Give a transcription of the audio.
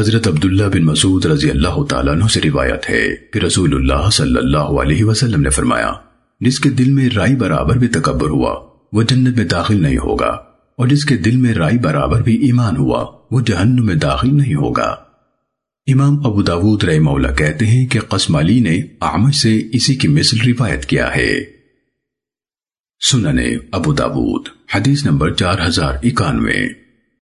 حضرت عبداللہ بن مسعود رضی اللہ تعالیٰ عنہ سے روایت ہے کہ رسول اللہ صلی اللہ علیہ وسلم نے فرمایا، جس کے دل میں رائی برابر بھی تکبر ہوا، وہ جنت میں داخل نہیں ہوگا، اور جس کے دل میں رائی برابر بھی ایمان ہوا، وہ جہنم میں داخل نہیں ہوگا۔ امام ابو داود رحمہ مولا کہتے ہیں کہ قسم علی نے آمد سے اسی کی مثل روایت کیا ہے۔ سننے ابو داود، حدیث نمبر چار ہزار اکانوے۔